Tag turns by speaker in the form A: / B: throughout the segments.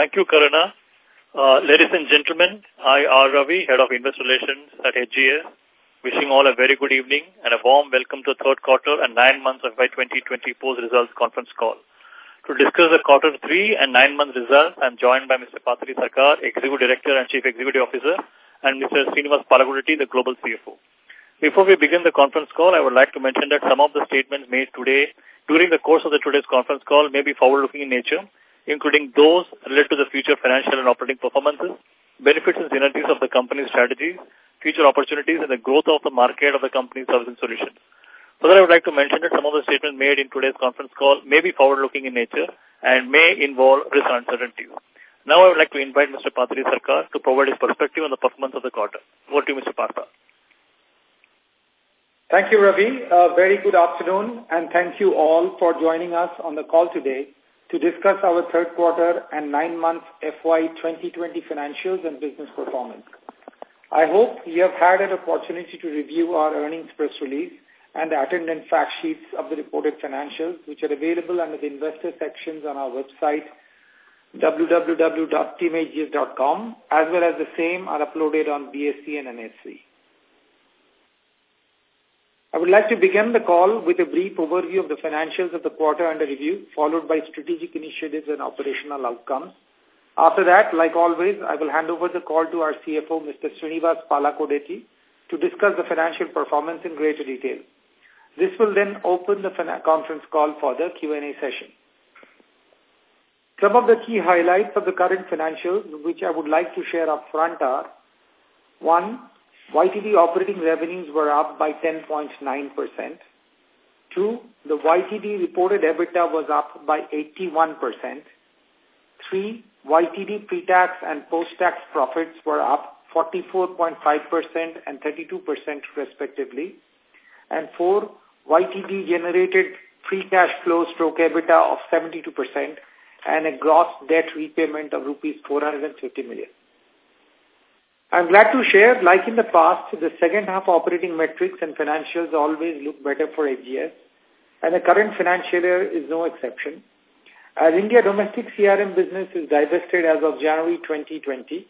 A: Thank you, Karuna. Uh, ladies and gentlemen, am Ravi, Head of Investor Relations at HGS, wishing all a very good evening and a warm welcome to the third quarter and nine months of FY 2020 post-results conference call. To discuss the quarter three and nine month results, I'm joined by Mr. Partha DeSarkar, Executive Director and Chief Executive Officer, and Mr. Srinivas Palakodeti, the Global CFO. Before we begin the conference call, I would like to mention that some of the statements made today during the course of the today's conference call may be forward-looking in nature including those related to the future financial and operating performances, benefits and synergies of the company's strategies, future opportunities, and the growth of the market of the company's service and solutions. Further, I would like to mention that some of the statements made in today's conference call may be forward-looking in nature and may involve risk and uncertainty. Now I would like to invite Mr. Partha DeSarkar to provide his perspective on the performance of the quarter. Over to you, Mr. Partha.
B: Thank you, Ravi. A very good afternoon, and thank you all for joining us on the call today to discuss our third quarter and nine months FY 2020 financials and business performance. I hope you have had an opportunity to review our earnings press release and the attendant fact sheets of the reported financials, which are available under the investor sections on our website, www.teamhgs.com, as well as the same are uploaded on BSE and NSE. I would like to begin the call with a brief overview of the financials of the quarter under review, followed by strategic initiatives and operational outcomes. After that, like always, I will hand over the call to our CFO, Mr. Srinivas Palakodeti, to discuss the financial performance in greater detail. This will then open the conference call for the Q&A session. Some of the key highlights of the current financials, which I would like to share up front are, one, YTD operating revenues were up by 10.9%. Two, the YTD reported EBITDA was up by 81%. Three, YTD pre-tax and post-tax profits were up 44.5% and 32% respectively. And four, YTD generated free cash flow stroke EBITDA of 72% and a gross debt repayment of rupees 450 million. I'm glad to share, like in the past, the second half operating metrics and financials always look better for HGS, and the current financial year is no exception. As India domestic CRM business is divested as of January 2020,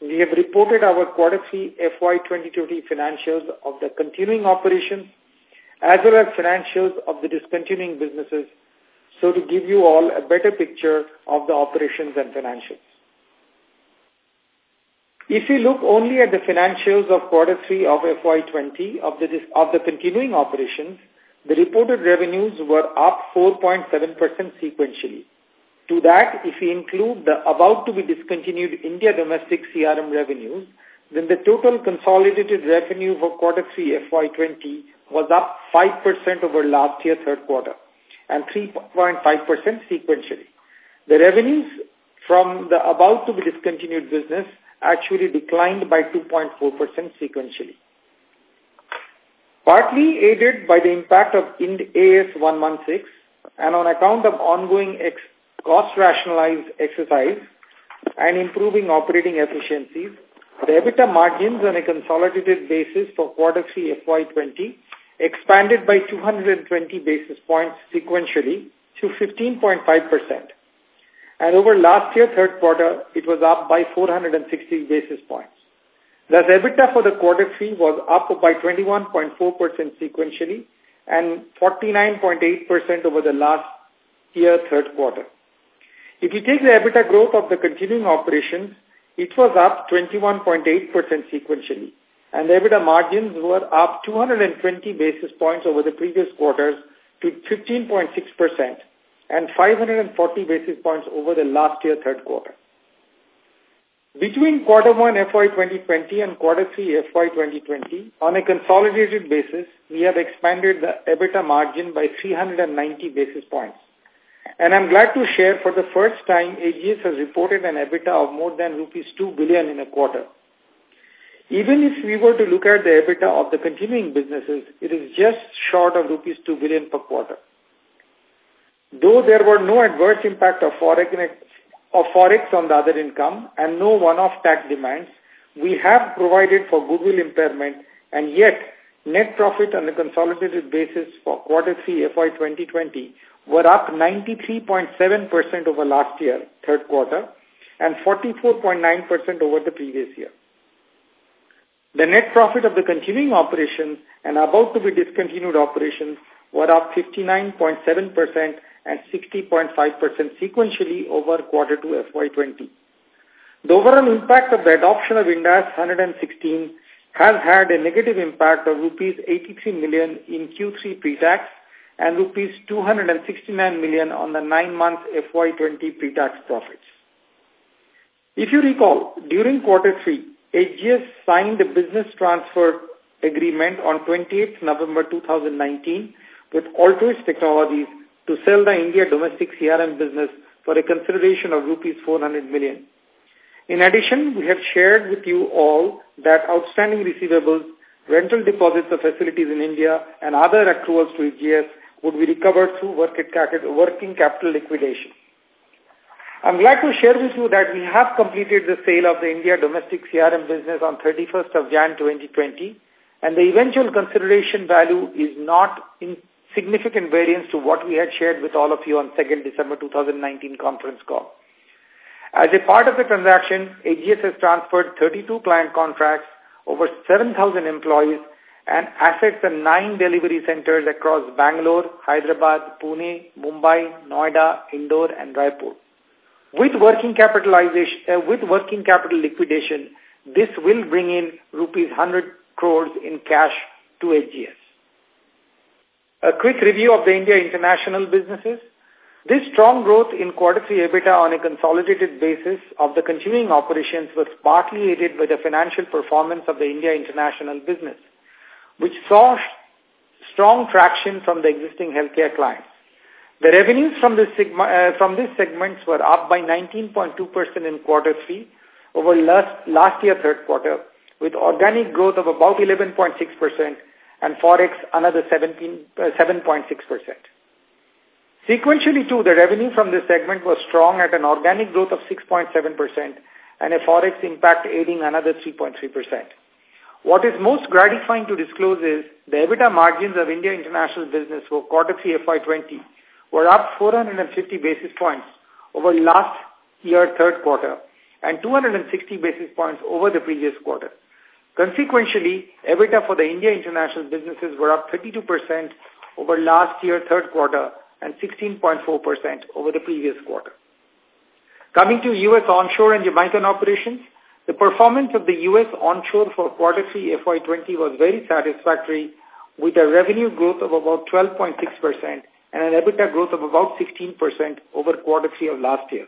B: we have reported our quarter three FY 2020 financials of the continuing operations as well as financials of the discontinuing businesses, so to give you all a better picture of the operations and financials. If you look only at the financials of quarter three of FY20 of the, of the continuing operations, the reported revenues were up 4.7% sequentially. To that, if we include the about-to-be-discontinued India domestic CRM revenues, then the total consolidated revenue for quarter three FY20 was up 5% over last year third quarter and 3.5% sequentially. The revenues from the about-to-be-discontinued business actually declined by 2.4% sequentially. Partly aided by the impact of Ind AS 116 and on account of ongoing cost rationalized exercise and improving operating efficiencies, the EBITDA margins on a consolidated basis for quarter 3 FY20 expanded by 220 basis points sequentially to 15.5% and over last year, third quarter, it was up by 460 basis points. Thus, EBITDA for the quarter three was up by 21.4% sequentially and 49.8% over the last year third quarter. If you take the EBITDA growth of the continuing operations, it was up 21.8% sequentially, and the EBITDA margins were up 220 basis points over the previous quarters to 15.6%, and 540 basis points over the last year third quarter. Between quarter one FY 2020 and quarter three FY 2020, on a consolidated basis, we have expanded the EBITDA margin by 390 basis points. And I'm glad to share for the first time, HGS has reported an EBITDA of more than rupees 2 billion in a quarter. Even if we were to look at the EBITDA of the continuing businesses, it is just short of rupees 2 billion per quarter. Though there were no adverse impact of Forex on the other income and no one-off tax demands, we have provided for goodwill impairment and yet net profit on a consolidated basis for quarter 3 FY 2020 were up 93.7% over last year, third quarter, and 44.9% over the previous year. The net profit of the continuing operations and about to be discontinued operations were up 59.7% and 60.5% sequentially over quarter two FY20. The overall impact of the adoption of Ind AS 116 has had a negative impact of rupees 83 million in Q3 pre-tax and rupees 269 million on the nine-month FY20 pre-tax profits. If you recall, during quarter three, HGS signed a business transfer agreement on 28th November 2019 with Altruist Technologies to sell the India domestic CRM business for a consideration of rupees 400 million. In addition, we have shared with you all that outstanding receivables, rental deposits of facilities in India, and other accruals to HGS would be recovered through working capital liquidation. I'm glad to share with you that we have completed the sale of the India domestic CRM business on 31st of Jan 2020 and the eventual consideration value is not in significant variance to what we had shared with all of you on 2nd December 2019 conference call. As a part of the transaction, HGS has transferred 32 client contracts, over 7,000 employees, and assets and nine delivery centers across Bangalore, Hyderabad, Pune, Mumbai, Noida, Indore, and Raipur. With working capitalization, uh, with working capital liquidation, this will bring in rupees 100 crores in cash to HGS. A quick review of the India international businesses. This strong growth in quarter three EBITDA on a consolidated basis of the continuing operations was partly aided by the financial performance of the India international business, which saw strong traction from the existing healthcare clients. The revenues from this, uh, from this segments were up by 19.2% in quarter three over last, last year third quarter, with organic growth of about 11.6% and Forex another 7.6%. Uh, Sequentially too, the revenue from this segment was strong at an organic growth of 6.7% and a Forex impact aiding another 3.3%. What is most gratifying to disclose is the EBITDA margins of India International Business for quarter 3 FY20 were up 450 basis points over last year third quarter and 260 basis points over the previous quarter. Consequentially, EBITDA for the India international businesses were up 32% over last year third quarter and 16.4% over the previous quarter. Coming to U.S. onshore and Jamaican operations, the performance of the U.S. onshore for quarter 3 FY20 was very satisfactory with a revenue growth of about 12.6% and an EBITDA growth of about 16% over quarter 3 of last year.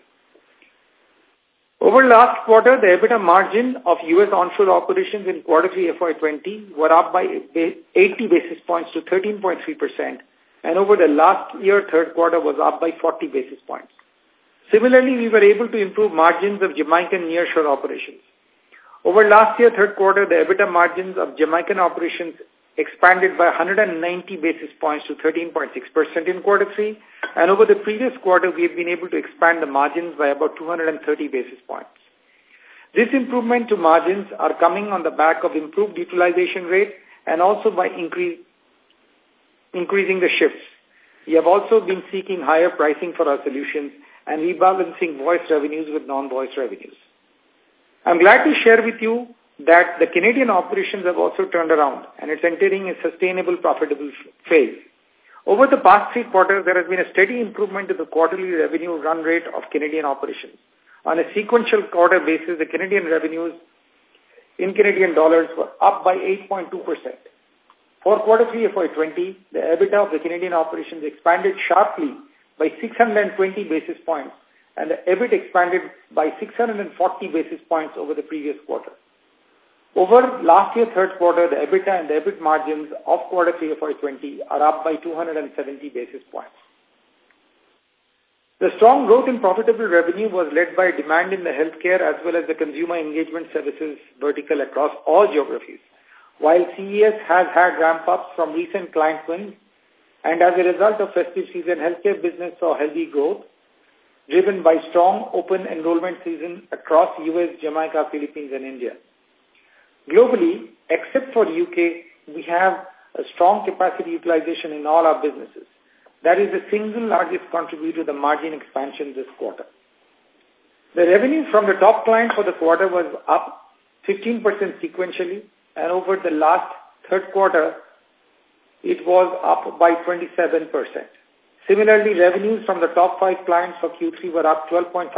B: Over last quarter, the EBITDA margin of U.S. onshore operations in quarter 3 FY20 were up by 80 basis points to 13.3%, and over the last year, third quarter was up by 40 basis points. Similarly, we were able to improve margins of Jamaican nearshore operations. Over last year, third quarter, the EBITDA margins of Jamaican operations expanded by 190 basis points to 13.6% in quarter three, and over the previous quarter, we have been able to expand the margins by about 230 basis points. This improvement to margins are coming on the back of improved utilization rate and also by increase, increasing the shifts. We have also been seeking higher pricing for our solutions and rebalancing voice revenues with non-voice revenues. I'm glad to share with you that the Canadian operations have also turned around and it's entering a sustainable, profitable phase. Over the past three quarters, there has been a steady improvement in the quarterly revenue run rate of Canadian operations. On a sequential quarter basis, the Canadian revenues in Canadian dollars were up by 8.2%. For quarter 3 FY20, the EBITDA of the Canadian operations expanded sharply by 620 basis points and the EBIT expanded by 640 basis points over the previous quarter. Over last year, third quarter, the EBITDA and the EBIT margins of quarter 3 FY20 are up by 270 basis points. The strong growth in profitable revenue was led by demand in the healthcare as well as the consumer engagement services vertical across all geographies. While CES has had ramp-ups from recent client wins, and as a result of festive season, healthcare business saw healthy growth, driven by strong open enrollment season across U.S., Jamaica, Philippines, and India. Globally, except for U.K., we have a strong capacity utilization in all our businesses. That is the single largest contributor to the margin expansion this quarter. The revenue from the top client for the quarter was up 15% sequentially, and over the last third quarter, it was up by 27%. Similarly, revenues from the top five clients for Q3 were up 12.5%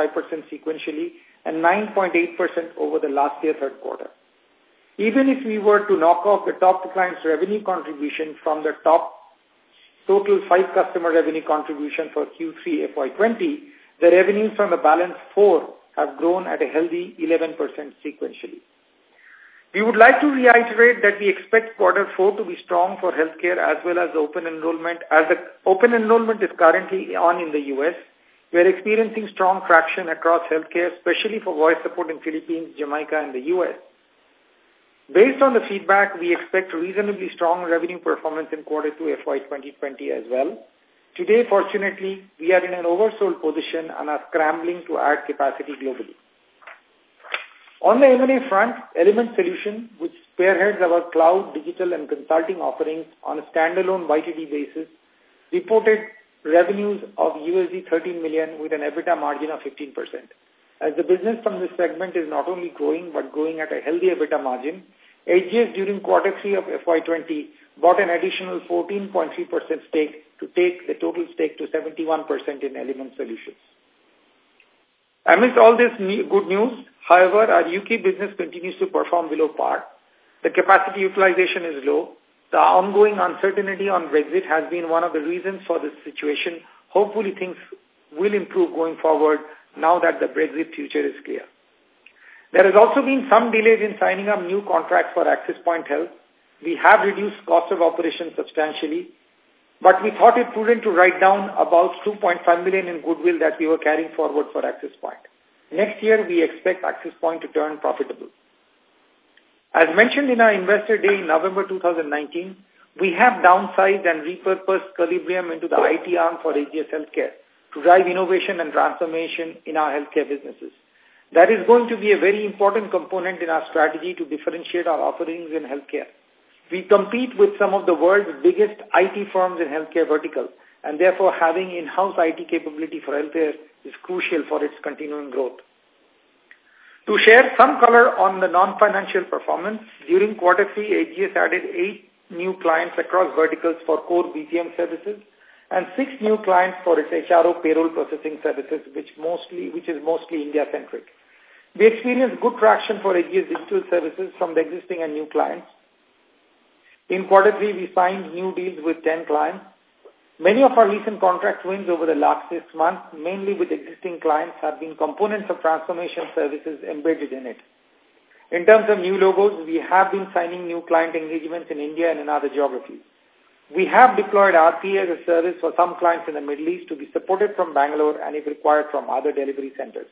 B: sequentially and 9.8% over the last year third quarter. Even if we were to knock off the top client's revenue contribution from the top total five customer revenue contribution for Q3 FY20, the revenues from the balance four have grown at a healthy 11% sequentially. We would like to reiterate that we expect quarter four to be strong for healthcare as well as open enrollment, as the open enrollment is currently on in the U.S. We are experiencing strong traction across healthcare, especially for voice support in Philippines, Jamaica, and the U.S. Based on the feedback, we expect reasonably strong revenue performance in quarter 2 FY 2020 as well. Today, fortunately, we are in an oversold position and are scrambling to add capacity globally. On the M&A front, Element Solution, which spearheads our cloud, digital, and consulting offerings on a standalone YTD basis, reported revenues of USD 13 million with an EBITDA margin of 15%. As the business from this segment is not only growing but growing at a healthy EBITDA margin, HGS during quarter three of FY20 bought an additional 14.3% stake to take the total stake to 71% in Element Solutions. Amidst all this good news, however, our UK business continues to perform below par. The capacity utilization is low. The ongoing uncertainty on Brexit has been one of the reasons for this situation. Hopefully things will improve going forward now that the Brexit future is clear. There has also been some delays in signing up new contracts for AxisPoint Health. We have reduced cost of operation substantially, but we thought it prudent to write down about 2.5 million in goodwill that we were carrying forward for AxisPoint. Next year, we expect AxisPoint to turn profitable. As mentioned in our Investor Day in November 2019, we have downsized and repurposed Colibrium into the IT arm for HGS Healthcare to drive innovation and transformation in our healthcare businesses. That is going to be a very important component in our strategy to differentiate our offerings in healthcare. We compete with some of the world's biggest IT firms in healthcare vertical, and therefore having in-house IT capability for healthcare is crucial for its continuing growth. To share some color on the non-financial performance, during quarter three, HGS added eight new clients across verticals for core BPM services, and six new clients for its HRO payroll processing services, which mostly which is mostly India-centric. We experienced good traction for HGS digital services from the existing and new clients. In quarter three, we signed new deals with 10 clients. Many of our recent contract wins over the last six months, mainly with existing clients, have been components of transformation services embedded in it. In terms of new logos, we have been signing new client engagements in India and in other geographies. We have deployed RPA as a service for some clients in the Middle East to be supported from Bangalore and if required from other delivery centers.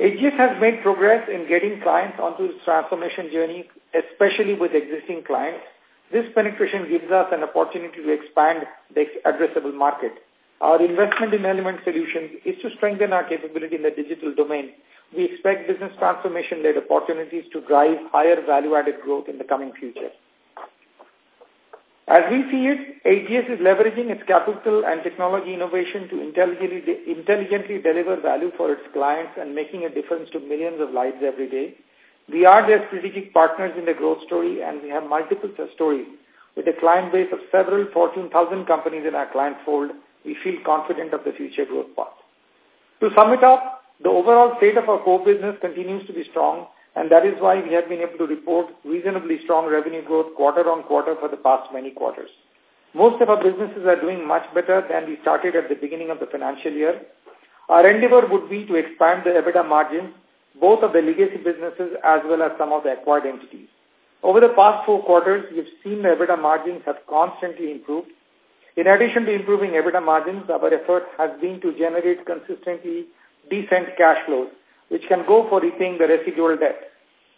B: HGS has made progress in getting clients onto its transformation journey, especially with existing clients. This penetration gives us an opportunity to expand the addressable market. Our investment in Element Solutions is to strengthen our capability in the digital domain. We expect business transformation-led opportunities to drive higher value-added growth in the coming future. As we see it, HGS is leveraging its capital and technology innovation to intelligently, de intelligently deliver value for its clients and making a difference to millions of lives every day. We are their strategic partners in the growth story and we have multiple stories. With a client base of several Fortune 1000 companies in our client fold, we feel confident of the future growth path. To sum it up, the overall state of our core business continues to be strong and that is why we have been able to report reasonably strong revenue growth quarter on quarter for the past many quarters. Most of our businesses are doing much better than we started at the beginning of the financial year. Our endeavor would be to expand the EBITDA margins, both of the legacy businesses as well as some of the acquired entities. Over the past four quarters, we've seen the EBITDA margins have constantly improved. In addition to improving EBITDA margins, our effort has been to generate consistently decent cash flows which can go for repaying the residual debt.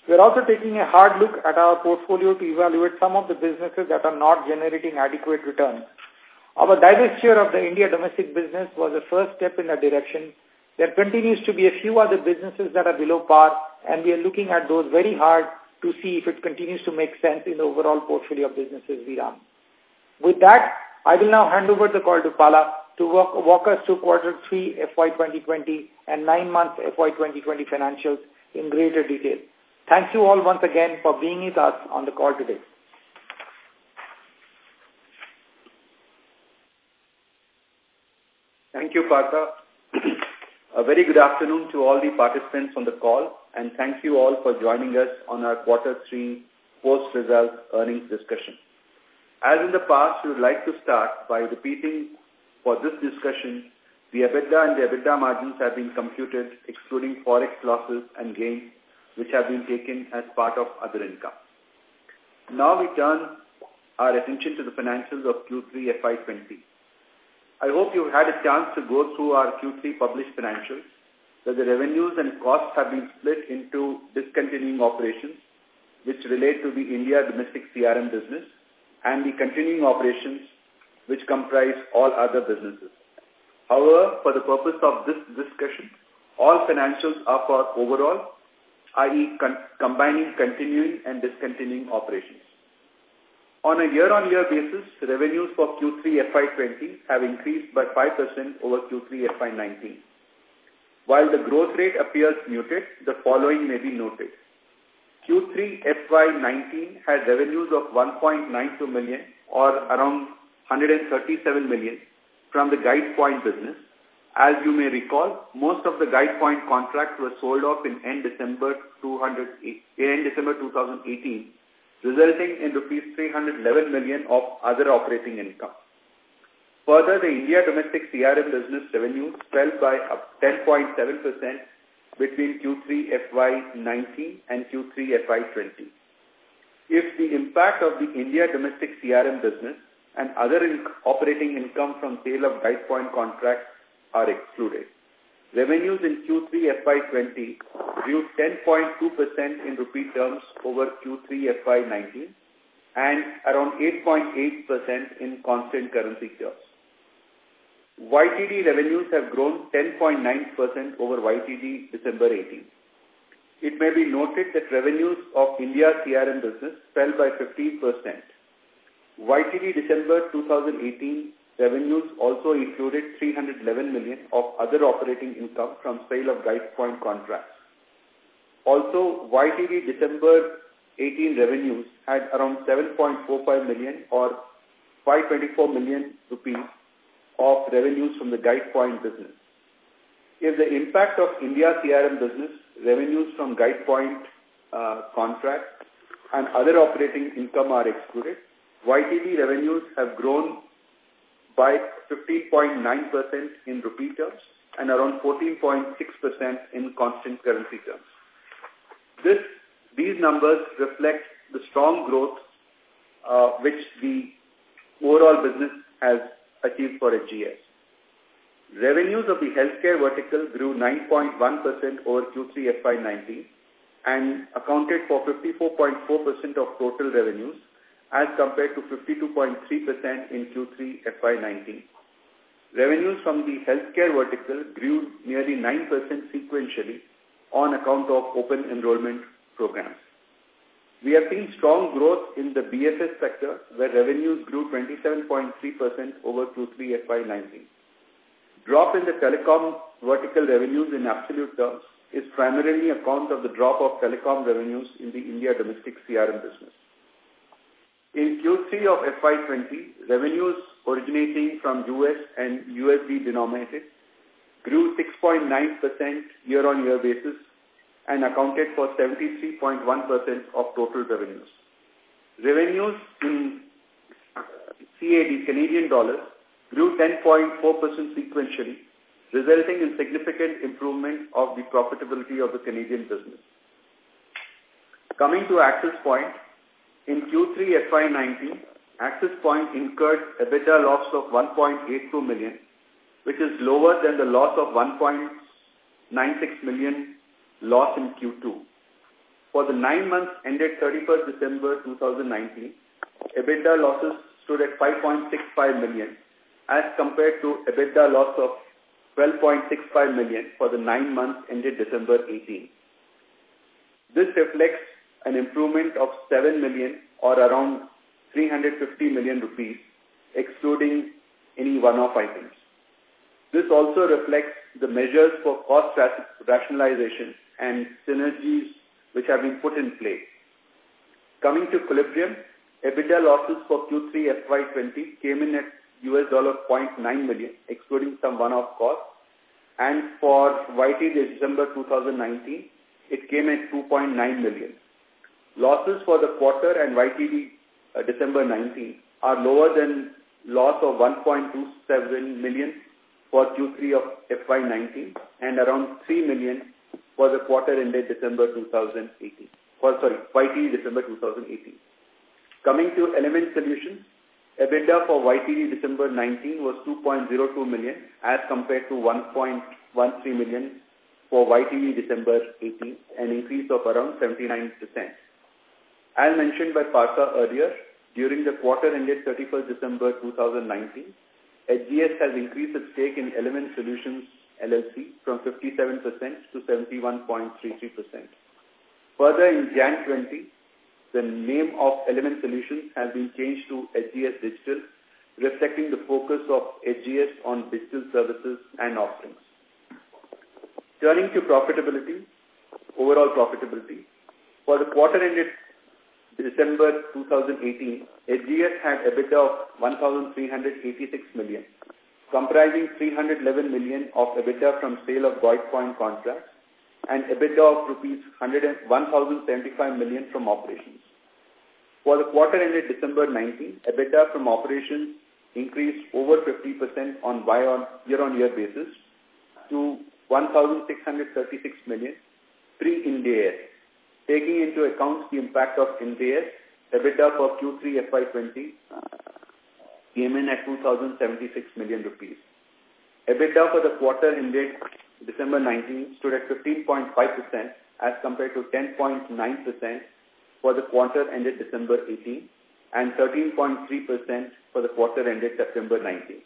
B: We are also taking a hard look at our portfolio to evaluate some of the businesses that are not generating adequate returns. Our divestiture of the India domestic business was a first step in that direction. There continues to be a few other businesses that are below par, and we are looking at those very hard to see if it continues to make sense in the overall portfolio of businesses we run. With that, I will now hand over the call to Pala to walk, walk us through quarter 3 FY 2020 and 9 months FY 2020 financials in greater detail. Thank you all once again for being with us on the call today.
A: Thank you, Partha. A very good afternoon to all the participants on the call and thank you all for joining us on our quarter 3 post-results earnings discussion. As in the past, we would like to start by repeating for this discussion, the EBITDA and the EBITDA margins have been computed excluding forex losses and gains which have been taken as part of other income. Now we turn our attention to the financials of Q3 FY20. I hope you've had a chance to go through our Q3 published financials, where the revenues and costs have been split into discontinuing operations, which relate to the India domestic CRM business, and the continuing operations, which comprise all other businesses. However, for the purpose of this discussion, all financials are for overall, i.e. Con combining continuing and discontinuing operations. On a year-on-year -year basis, revenues for Q3 FY20 have increased by 5% over Q3 FY19. While the growth rate appears muted, the following may be noted. Q3 FY19 had revenues of 1.92 million or around 137 million from the Guidepoint business. As you may recall, most of the Guidepoint contracts were sold off in end December, 2018, resulting in rupees 311 million of other operating income. Further, the India domestic CRM business revenue fell by 10.7% between Q3 FY19 and Q3 FY20. If the impact of the India domestic CRM business and other operating income from sale of guide point contracts are excluded. Revenues in Q3 FY20 grew 10.2% in rupee terms over Q3 FY19 and around 8.8% in constant currency terms. YTD revenues have grown 10.9% over YTD December 18. It may be noted that revenues of India CRM business fell by 15% YTD December 2018 revenues also included 311 million of other operating income from sale of guide point contracts. Also, YTD December 18 revenues had around 7.45 million or 524 million rupees of revenues from the guide point business. If the impact of India CRM business, revenues from guide point uh, contracts and other operating income are excluded, YTD revenues have grown by 15.9% in rupee terms and around 14.6% in constant currency terms. This, these numbers reflect the strong growth uh, which the overall business has achieved for HGS. Revenues of the healthcare vertical grew 9.1% over Q3 FY19 and accounted for 54.4% of total revenues as compared to 52.3% in Q3 FY19. Revenues from the healthcare vertical grew nearly 9% sequentially on account of open enrollment programs. We have seen strong growth in the BFS sector, where revenues grew 27.3% over Q3 FY19. Drop in the telecom vertical revenues in absolute terms is primarily account of the drop of telecom revenues in the India domestic CRM business. In Q3 of FY20, revenues originating from US and USD denominated grew 6.9% year-on-year basis and accounted for 73.1% of total revenues. Revenues in uh, CAD, Canadian dollars, grew 10.4% sequentially, resulting in significant improvement of the profitability of the Canadian business. Coming to Access Point, in Q3 FY19, Axis Point incurred EBITDA loss of 1.82 million, which is lower than the loss of 1.96 million loss in Q2. For the nine months ended 31st December 2019, EBITDA losses stood at 5.65 million as compared to EBITDA loss of 12.65 million for the nine months ended December 18. This reflects an improvement of 7 million or around 350 million rupees, excluding any one-off items. This also reflects the measures for cost rationalization and synergies which have been put in place. Coming to Colibrium, EBITDA losses for Q3 FY20 came in at US dollar 0.9 million, excluding some one-off costs. And for YT December 2019, it came at 2.9 million. Losses for the quarter and YTD uh, December 19 are lower than loss of 1.27 million for Q3 of FY19 and around 3 million for the quarter ended December 2018. For sorry, YTD December 2018. Coming to Element Solutions, EBITDA for YTD December 19 was 2.02 million as compared to 1.13 million for YTD December 18, an increase of around 79%. As mentioned by Partha earlier, during the quarter ended 31st December 2019, HGS has increased its stake in Element Solutions LLC from 57% to 71.33%. Further, in Jan 20, the name of Element Solutions has been changed to HGS Digital, reflecting the focus of HGS on digital services and offerings. Turning to profitability, overall profitability, for the quarter ended December 2018, HGS had EBITDA of 1,386 million, comprising 311 million of EBITDA from sale of gold Point contracts and EBITDA of rupees 1,075 million from operations. For the quarter ended December 19, EBITDA from operations increased over 50% on year-on-year basis to 1,636 million pre-India. AS taking into account the impact of Ind AS, EBITDA for Q3 FY20 uh, came in at 2,076 million rupees. EBITDA for the quarter ended December 19 stood at 15.5% as compared to 10.9% for the quarter ended December 18 and 13.3% for the quarter ended September 19.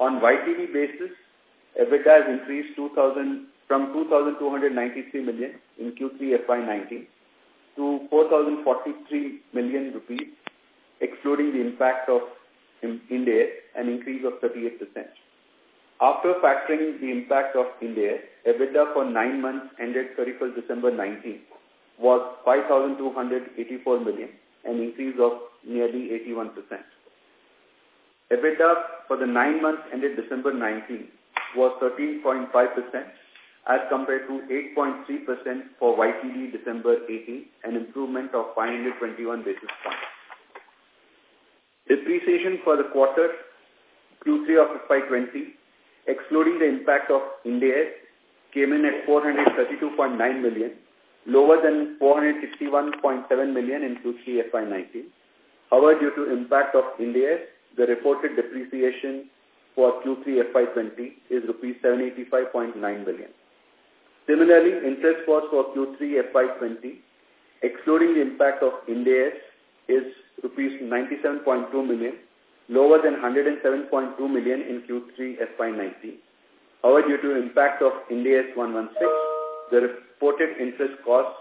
A: On YTD basis, EBITDA has increased 2,000 from 2,293 million in Q3 FY19 to 4,043 million rupees, excluding the impact of Ind AS, an increase of 38%. After factoring the impact of Ind AS, EBITDA for nine months ended 31st December 19 was 5,284 million, an increase of nearly 81%. EBITDA for the nine months ended December 19 was 13.5%, as compared to 8.3% for YTD December 18, an improvement of 521 basis points. Depreciation for the quarter Q3 of FY20, excluding the impact of Ind AS, came in at 432.9 million, lower than 461.7 million in Q3 FY19. However, due to impact of Ind AS, the reported depreciation for Q3 FY20 is rupees 785.9 million. Similarly, interest cost for Q3 FY20, excluding the impact of Ind AS, is rupees 97.2 million, lower than 107.2 million in Q3 FY19. However, due to impact of Ind AS 116, the reported interest cost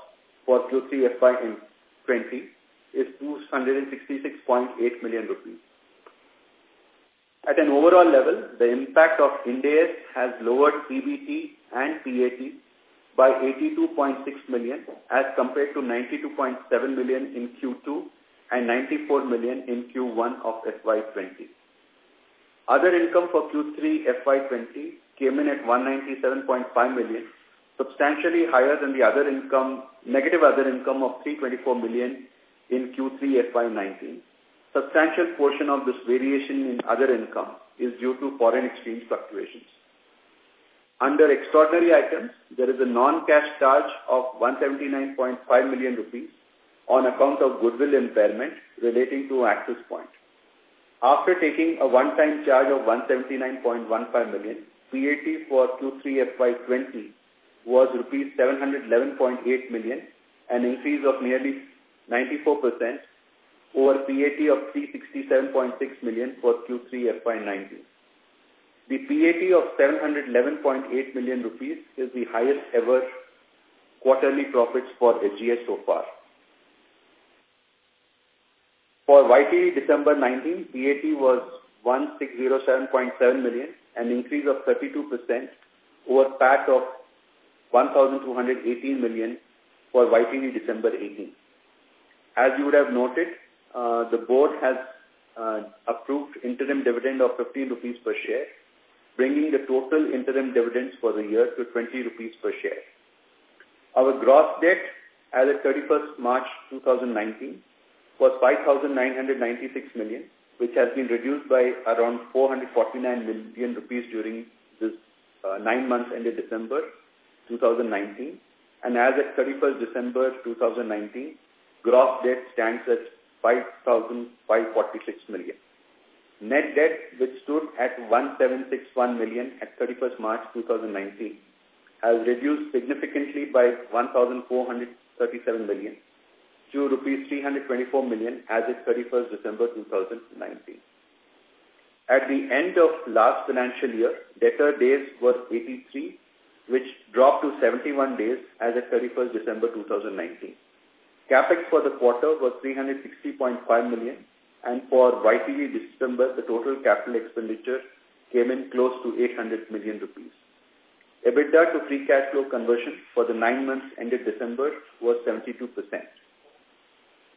A: for Q3 FY20 is 266.8 million rupees. At an overall level, the impact of Ind AS has lowered PBT and PAT by 82.6 million as compared to 92.7 million in Q2 and 94 million in Q1 of FY20. Other income for Q3 FY20 came in at 197.5 million, substantially higher than the other income, negative other income of 324 million in Q3 FY19. Substantial portion of this variation in other income is due to foreign exchange fluctuations. Under extraordinary items, there is a non-cash charge of 179.5 million rupees on account of goodwill impairment relating to Access Point. After taking a one-time charge of 179.15 million, PAT for Q3 FY20 was rupees 711.8 million, an increase of nearly 94% over PAT of 367.6 million for Q3 FY19. The PAT of 711.8 million rupees is the highest ever quarterly profits for HGS so far. For YTD December 19, PAT was 1607.7 million, an increase of 32% over PAT of 1218 million for YTD December 18. As you would have noted, uh, the board has uh, approved interim dividend of 15 rupees per share bringing the total interim dividends for the year to 20 rupees per share. Our gross debt as at 31st March 2019 was 5,996 million, which has been reduced by around 449 million rupees during this uh, nine months ended December 2019. And as at 31st December 2019, gross debt stands at 5,546 million. Net debt, which stood at 1761 million at 31st March 2019, has reduced significantly by 1437 million to rupees 324 million as at 31st December 2019. At the end of last financial year, debtor days were 83, which dropped to 71 days as at 31st December 2019. Capex for the quarter was 360.5 million, and for YTD December, the total capital expenditure came in close to 800 million rupees. EBITDA to free cash flow conversion for the nine months ended December was 72%.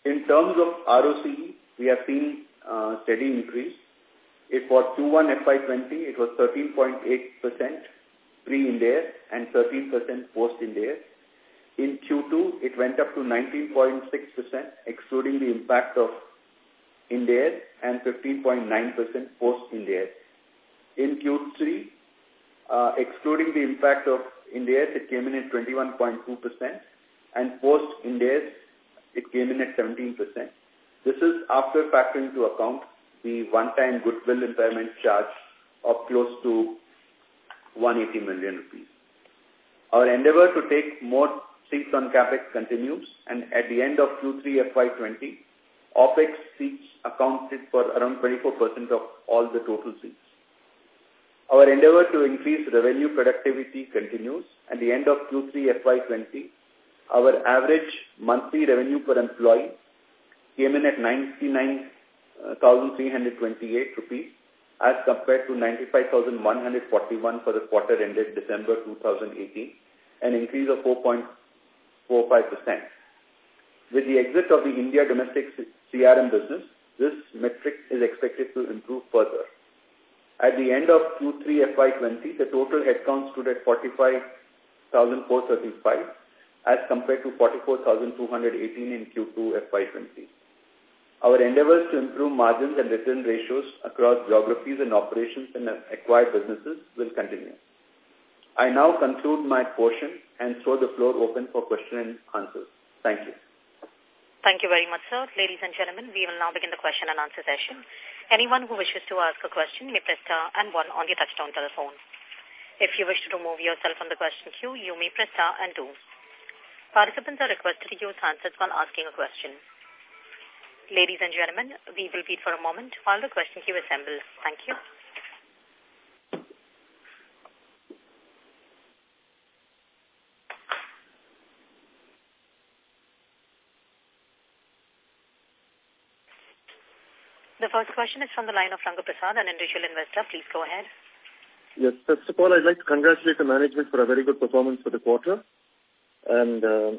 A: In terms of ROCE, we have seen uh, steady increase. It was Q1 FY20, it was 13.8% pre-Ind and 13% post-Ind In Q2, it went up to 19.6%, excluding the impact of Ind AS and 15.9% post-Ind AS. In Q3, uh, excluding the impact of Ind AS, it came in at 21.2% and post-Ind AS, it came in at 17%. This is after factoring into account the one-time goodwill impairment charge of close to 180 million rupees. Our endeavor to take more seats on CapEx continues and at the end of Q3 FY20, OPEX seats accounted for around 24% of all the total seats. Our endeavor to increase revenue productivity continues. At the end of Q3 FY20, our average monthly revenue per employee came in at 99,328 rupees as compared to 95,141 for the quarter ended December 2018, an increase of 4.45%. With the exit of the India domestic CRM business, this metric is expected to improve further. At the end of Q3 FY20, the total headcount stood at 45,435 as compared to 44,218 in Q2 FY20. Our endeavors to improve margins and return ratios across geographies and operations and acquired businesses will continue. I now conclude my portion and throw the floor open for question and answers. Thank you.
C: Thank you very much, sir. Ladies and gentlemen, we will now begin the question and answer session. Anyone who wishes to ask a question may press star and one on your touchtone telephone. If you wish to remove yourself from the question queue, you may press star and two. Participants are requested to use answers while asking a question. Ladies and gentlemen, we will wait for a moment while the question queue assembles. Thank you. The first question is from the line of Ranga Prasad, an individual investor. Please go ahead.
B: Yes, first of all, I'd like to congratulate the management for a very good performance for the quarter. And uh,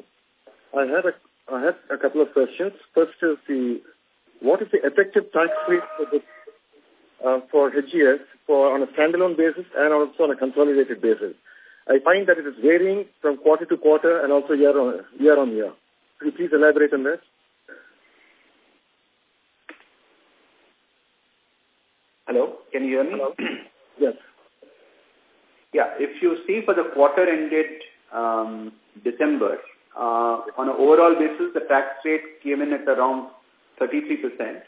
B: I have a I have a couple of questions. First is the what is the effective tax rate for this uh, for HGS for on a standalone basis and also on a consolidated basis? I find that it is varying from quarter to quarter and also year on year on year. Could you please elaborate on that? Can you hear me?
A: yes. Yeah, if you see for the quarter ended um, December, uh, on an overall basis, the tax rate came in at around 33%.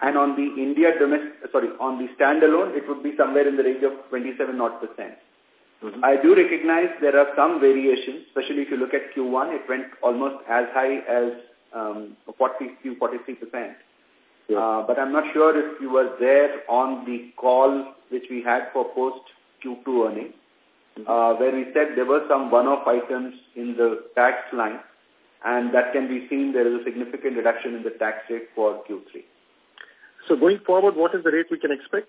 A: And on the India domestic, sorry, on the standalone, it would be somewhere in the range of 27 odd percent. Mm -hmm. I do recognize there are some variations, especially if you look at Q1, it went almost as high as um, 42, 43 percent. Uh, but I'm not sure if you were there on the call which we had for post Q2 earnings, mm -hmm. where we said there were some one-off items in the tax line, and that can be seen there is a significant reduction in the tax rate for Q3. So going forward, what is the rate we can expect?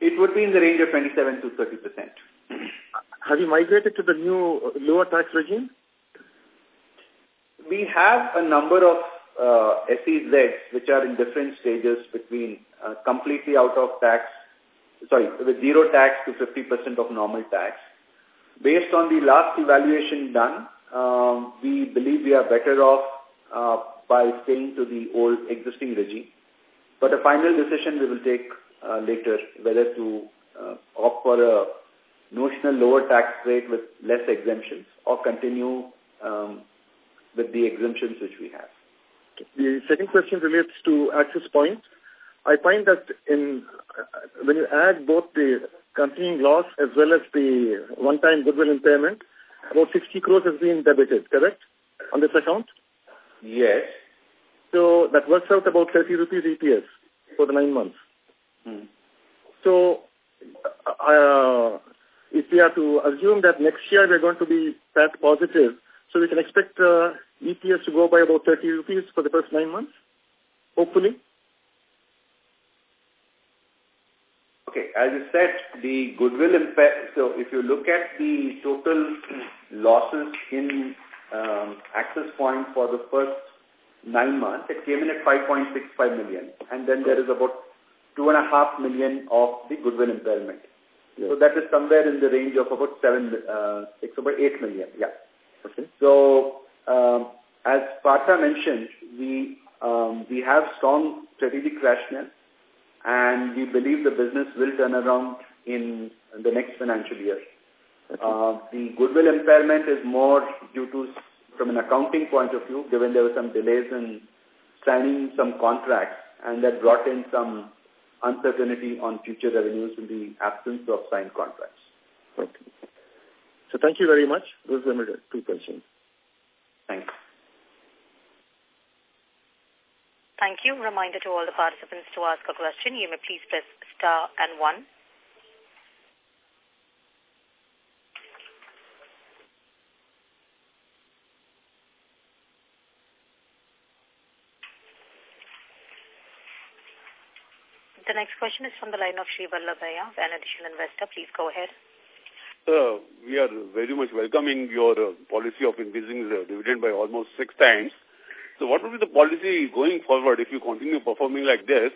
A: It would be in the range of 27 to 30 percent. Uh, have you migrated to the new uh, lower tax regime? We have a number of uh, SEZs, which are in different stages between uh, completely out of tax, sorry, with zero tax to 50% of normal tax. Based on the last evaluation done, um, we believe we are better off uh, by staying to the old existing regime. But a final decision we will take uh, later whether to uh, opt for a notional lower tax rate with less exemptions or continue um, with the exemptions which we have. The
B: second question relates to AxisPoints. I find that in when you add both the continuing loss as well as the one-time goodwill impairment, about 60 crores has been debited, correct, on this
A: account? Yes.
B: So that works out about 30 rupees EPS for the nine months. Hmm. So uh, uh, if we are to assume that next year we're going to be that positive, so we can expect uh, EPS to go by about 30 rupees for the first nine months, hopefully.
A: Okay, as you said, the goodwill impact, so if you look at the total losses in um, access point for the first nine months, it came in at 5.65 million. And then there is about two and a half million of the goodwill impairment. Yes. So that is somewhere in the range of about seven, uh, 6, about eight million. Yeah. Okay. So um, as Partha mentioned, we um, we have strong strategic rationale, and we believe the business will turn around in the next financial year. Okay. Uh, the goodwill impairment is more due to, from an accounting point of view, given there were some delays in signing some contracts, and that brought in some uncertainty on future revenues in the absence of signed contracts. Okay. So thank you very much. Those are my two questions. Thanks.
C: Thank you. Reminder to all the participants to ask a question. You may please press star and one. The next question is from the line of Shri Vallabhaya, an additional investor. Please go ahead
A: uh, we are very much welcoming your uh, policy of increasing the dividend by almost six times. So what will be the policy going forward if you continue performing like this?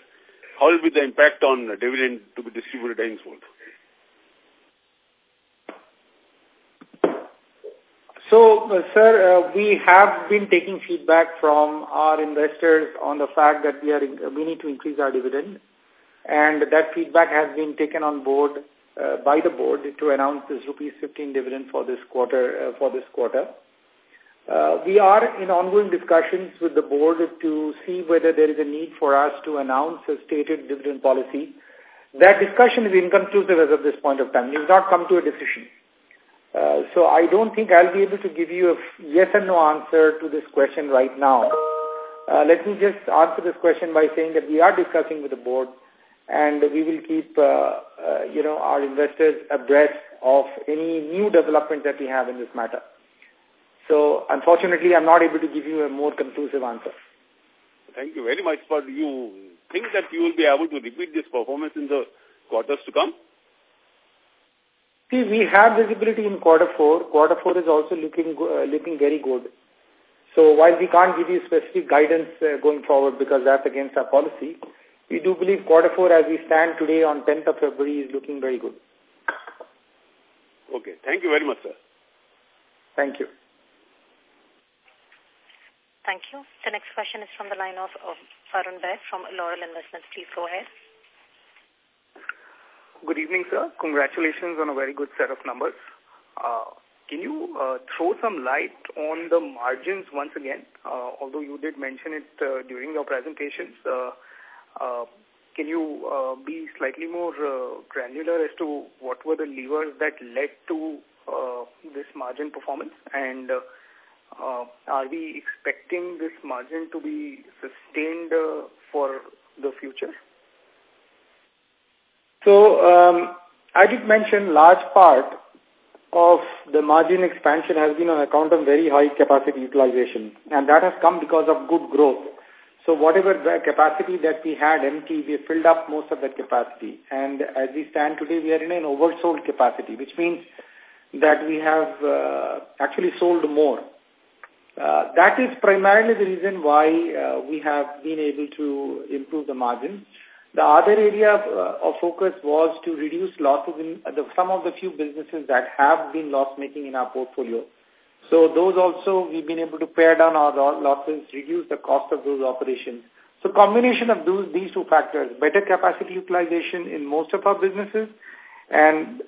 A: How will be the impact on the dividend to be
B: distributed in henceforth? So, uh, sir, uh, we have been taking feedback from our investors on the fact that we are in, we need to increase our dividend, and that feedback has been taken on board uh, by the board to announce this rupees 15 dividend for this quarter. Uh, for this quarter. Uh, we are in ongoing discussions with the board to see whether there is a need for us to announce a stated dividend policy. That discussion is inconclusive as of this point of time. We've not come to a decision. Uh, so I don't think I'll be able to give you a yes and no answer to this question right now. Uh, let me just answer this question by saying that we are discussing with the board and we will keep, uh, uh, you know, our investors abreast of any new developments that we have in this matter. So unfortunately, I'm not able to give you a more conclusive answer.
A: Thank you very much. But you think that you will be able to repeat this performance in the quarters
B: to come? See, we have visibility in quarter four. Quarter four is also looking uh, looking very good. So while we can't give you specific guidance uh, going forward because that's against our policy, we do believe quarter four as we stand today on 10th of February is looking very good.
A: Okay. Thank you very much, sir.
B: Thank you.
C: Thank you. The next question is from the line of, Farun from Laurel Investments. Please go ahead.
B: Good evening, sir. Congratulations on a very good set of numbers. Uh, can you uh, throw some light on the margins once again? Uh, although you did mention it uh, during your presentations, uh, uh, can you uh, be slightly more uh, granular as to what were the levers that led to this margin performance? And are we expecting this margin to be sustained for the future? So, um, I did mention large part of the margin expansion has been on account of very high capacity utilization, and that has come because of good growth. So whatever capacity that we had empty, we filled up most of that capacity. And as we stand today, we are in an oversold capacity, which means that we have uh, actually sold more. Uh, that is primarily the reason why uh, we have been able to improve the margin. The other area of uh, focus was to reduce losses in the, some of the few businesses that have been loss-making in our portfolio. So those also we've been able to pare down our losses, reduce the cost of those operations. So combination of those, these two factors, better capacity utilization in most of our businesses and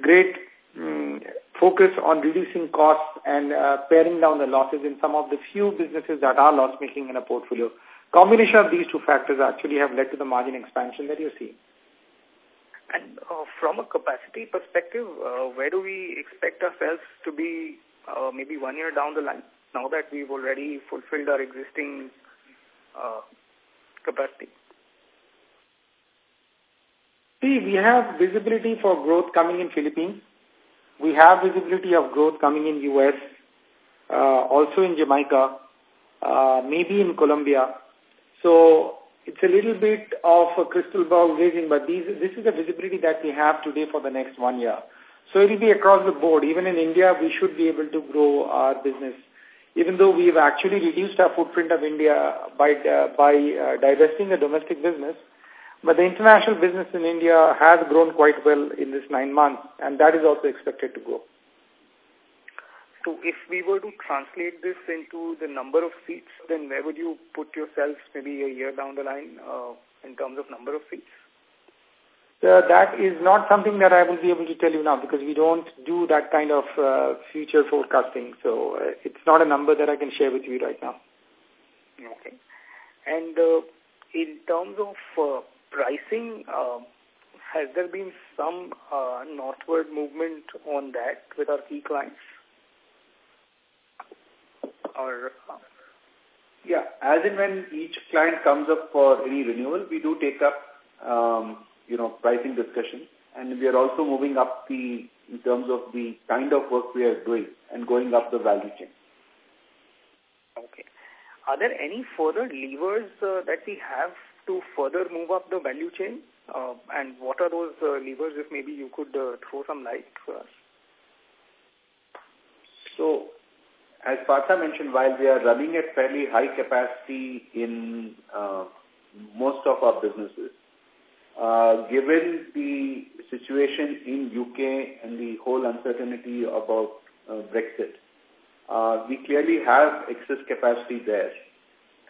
B: great um, focus on reducing costs and uh, paring down the losses in some of the few businesses that are loss-making in a portfolio. Combination of these two factors actually have led to the margin expansion that you see. And uh, from a capacity perspective, uh, where do we expect ourselves to be uh, maybe one year down the line, now that we've already fulfilled our existing uh, capacity? See, we have visibility for growth coming in Philippines. We have visibility of growth coming in U.S., uh, also in Jamaica, uh, maybe in Colombia. So it's a little bit of a crystal ball gazing, but these, this is the visibility that we have today for the next one year. So it will be across the board. Even in India, we should be able to grow our business. Even though we have actually reduced our footprint of India by, uh, by uh, divesting the domestic business, but the international business in India has grown quite well in this nine months, and that is also expected to grow. So if we were to translate this into the number of seats, then where would you put yourselves maybe a year down the line uh, in terms of number of seats? Uh, that is not something that I will be able to tell you now because we don't do that kind of uh, future forecasting. So uh, it's not a number that I can share with you right now. Okay. And uh, in terms of uh, pricing, uh, has there been some uh, northward movement on that with our key clients? Or... Uh, yeah, as in when
A: each client comes up for any renewal, we do take up um, you know, pricing discussion. And we are also moving up the, in terms of the kind of work we are doing and going up the value chain.
B: Okay. Are there any further levers uh, that we have to further move up the value chain? Uh, and what are those uh, levers, if maybe you could uh, throw some light for us? So, as Partha mentioned, while we are running at fairly high capacity
A: in uh, most of our businesses, uh, given the situation in UK and the whole uncertainty about uh, Brexit, uh, we clearly have excess capacity there.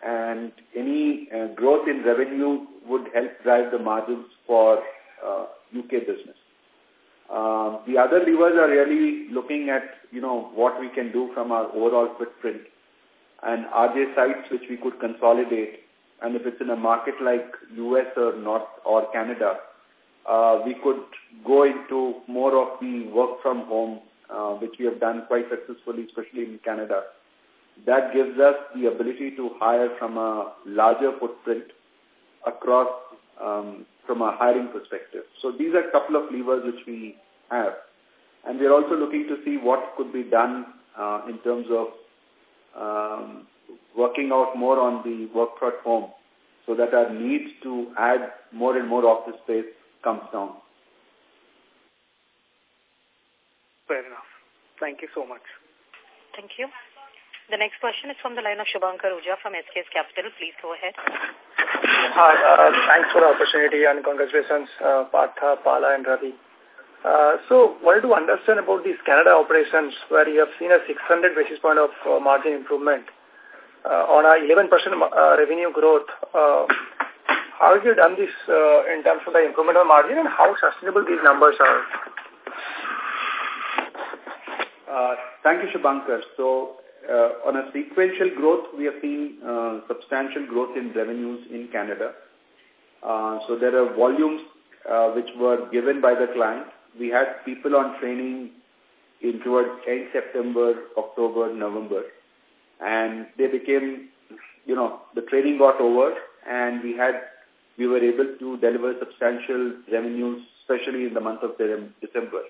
A: And any uh, growth in revenue would help drive the margins for uh, UK business. Um, the other levers are really looking at, you know, what we can do from our overall footprint and are there sites which we could consolidate and if it's in a market like US or North or Canada, uh, we could go into more of the work from home, uh, which we have done quite successfully, especially in Canada. That gives us the ability to hire from a larger footprint across um, from a hiring perspective. So these are a couple of levers which we have. And we're also looking to see what could be done uh, in terms of um, working out more on the work from home so that our need to add more and more office space comes down.
B: Fair enough. Thank you so much.
C: Thank you. The next question is from the line of Shubhankar Uja from SKS Capital. Please go ahead.
B: Hi, uh, thanks for the opportunity and congratulations, uh, Partha, Pala and Ravi. Uh, so, wanted to understand about these Canada operations where you have seen a 600 basis point of uh, margin improvement. Uh, on our 11% uh, revenue growth, uh, how have you done this in terms of the improvement of margin and how sustainable these numbers are? Uh, thank you,
A: Shubhankar. So, uh, on a sequential growth, we have seen uh, substantial growth in revenues in Canada. Uh, so there are volumes uh, which were given by the client. We had people on training in towards end September, October, November and they became, you know, the training got over and we had, we were able to deliver substantial revenues, especially in the month of December.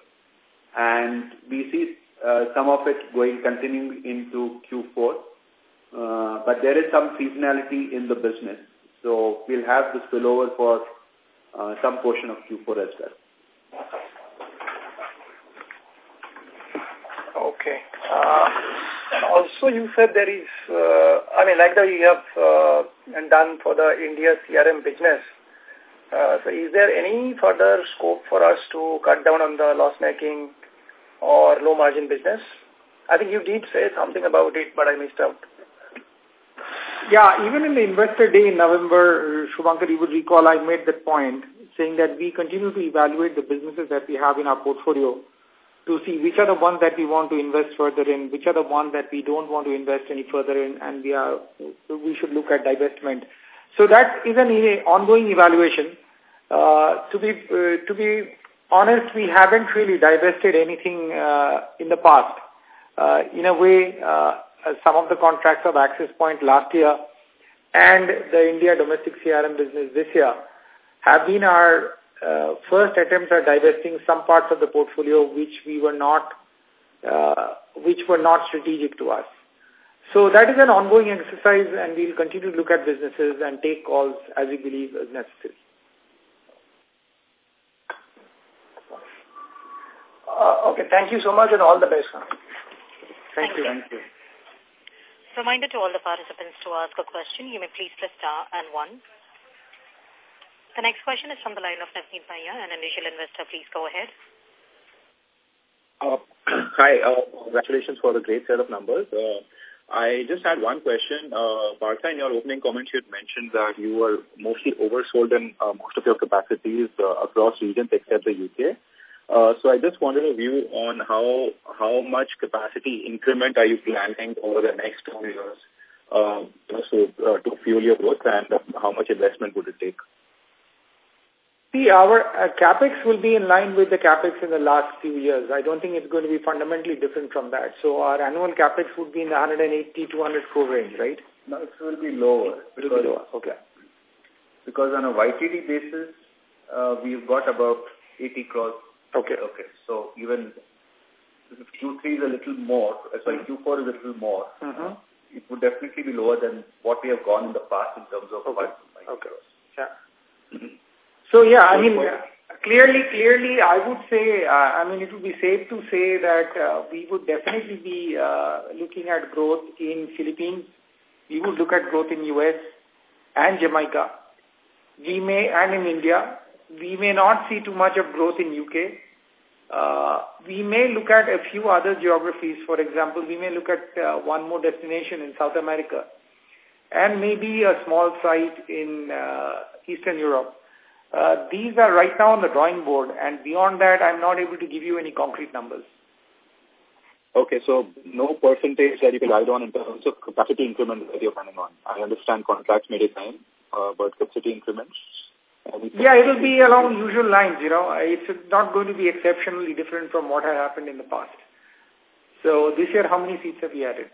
A: And we see uh, some of it going continuing into Q4. Uh, but there is some seasonality in the business. So we'll have the spillover for uh, some portion of Q4 as well.
B: Okay. Uh, and also you said there is, uh, I mean, like that you have uh, done for the India CRM business, uh, so is there any further scope for us to cut down on the loss-making or low-margin business? I think you did say something about it, but I missed out. Yeah, even in the investor day in November, Shubhankar, you would recall I made that point, saying that we continue to evaluate the businesses that we have in our portfolio to see which are the ones that we want to invest further in, which are the ones that we don't want to invest any further in, and we are we should look at divestment. So that is an ongoing evaluation. Uh, to be uh, to be honest, we haven't really divested anything uh, in the past. Uh, in a way, uh, some of the contracts of AxisPoint last year and the India domestic CRM business this year have been our uh, first attempts at divesting some parts of the portfolio which we were not uh, which were not strategic to us. So that is an ongoing exercise and we'll continue to look at businesses and take calls as we believe is necessary. Uh, okay, thank you so much and all the best. Thank, thank you. you. Thank you.
C: Reminder to all the participants to ask a question, you may please press star and one. The next question is from the line of Navneet Paya, an initial investor. Please go ahead.
A: Uh, hi, uh, congratulations for the great set of numbers. Uh, I just had one question. Uh, Partha, in your opening comments, you had mentioned that you were mostly oversold in uh, most of your capacities uh, across regions except the UK. Uh, so I just wanted a view on how how much capacity increment are you planning over the next two years uh, so, uh, to fuel your growth and how much investment would it take?
B: See, our uh, CapEx will be in line with the CapEx in the last few years. I don't think it's going to be fundamentally different from that. So our annual CapEx would be in the 180 200 crore range, right? No, it will be lower. It will be lower, okay. Because on a YTD basis, uh, we've got about
A: 80 crores. Okay. Okay, so even Q3 is a little more, uh, sorry, mm -hmm. Q4 is a little more. Mm -hmm. It would definitely be lower than what we have gone in the past in terms
B: of... Okay, okay. yeah. So, yeah, I mean, clearly, clearly, I would say, uh, I mean, it would be safe to say that uh, we would definitely be uh, looking at growth in Philippines. We would look at growth in U.S. and Jamaica. We may, and in India, we may not see too much of growth in U.K., uh, we may look at a few other geographies. For example, we may look at uh, one more destination in South America and maybe a small site in uh, Eastern Europe. Uh, these are right now on the drawing board, and beyond that, I'm not able to give you any concrete numbers. Okay, so no percentage that you can guide on in terms of capacity increment that you're planning on. I understand contracts may decline, uh, but capacity increments? Yeah, it'll be along usual lines, you know. It's not going to be exceptionally different from what had happened in the past. So this year, how many seats have we added?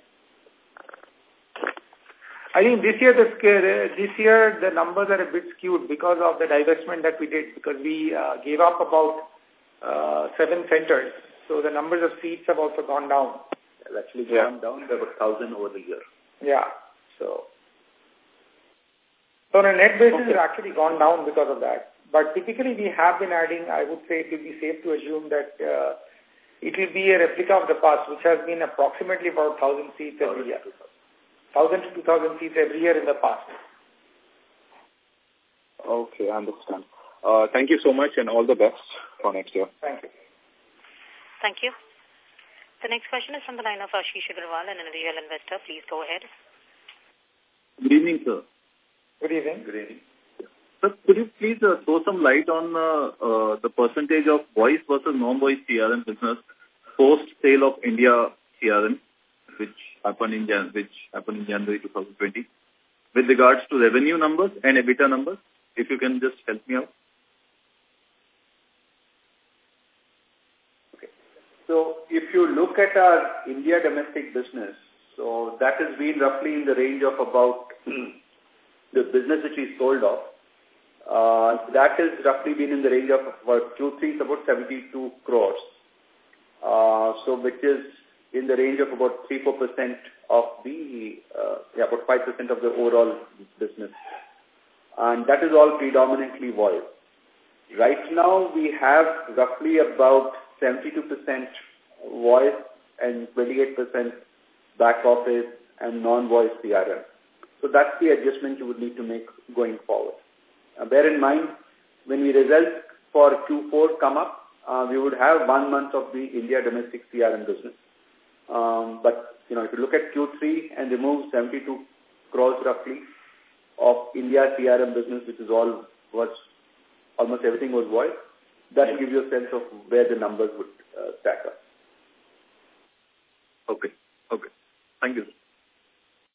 B: I think this year the this year the numbers are a bit skewed because of the divestment that we did because we uh, gave up about uh, seven centers. So the numbers of seats have also gone down. They've actually gone yeah. down by about thousand over the year. Yeah. So. So on a net basis, okay. it's actually gone down because of that. But typically, we have been adding. I would say it would be safe to assume that uh, it will be a replica of the past, which has been approximately about thousand seats every year. 1,000 to 2,000 seats every year in the past.
A: Okay, I understand. Uh, thank you so much and all the best for next year. Thank you.
C: Thank you. The next question is from the line of Ashish Agarwal, an individual investor. Please go ahead.
A: Good evening, sir. Good evening. Good evening. Sir, could you please uh, throw some light on uh, uh, the percentage of voice versus non-voice CRM business post-sale of India CRM, which happened in Jan which happened in January 2020. With regards to revenue numbers and EBITDA numbers, if you can just help me out. Okay. So if you look at our India domestic business, so that has been roughly in the range of about the business which we sold off. Uh, that has roughly been in the range of about two 3 about 72 crores. Uh, so which is in the range of about 3-4% of the, uh, yeah, about 5% of the overall business. And that is all predominantly voice. Right now, we have roughly about 72% voice and 28% back office and non-voice CRM. So that's the adjustment you would need to make going forward. Uh, bear in mind, when we results for Q4 come up, uh, we would have one month of the India domestic CRM business. Um, but, you know, if you look at Q3 and remove 72 crores roughly of India CRM business, which is all was almost everything was void, that will give you a sense of where the numbers would uh, stack up. Okay. Okay. Thank you.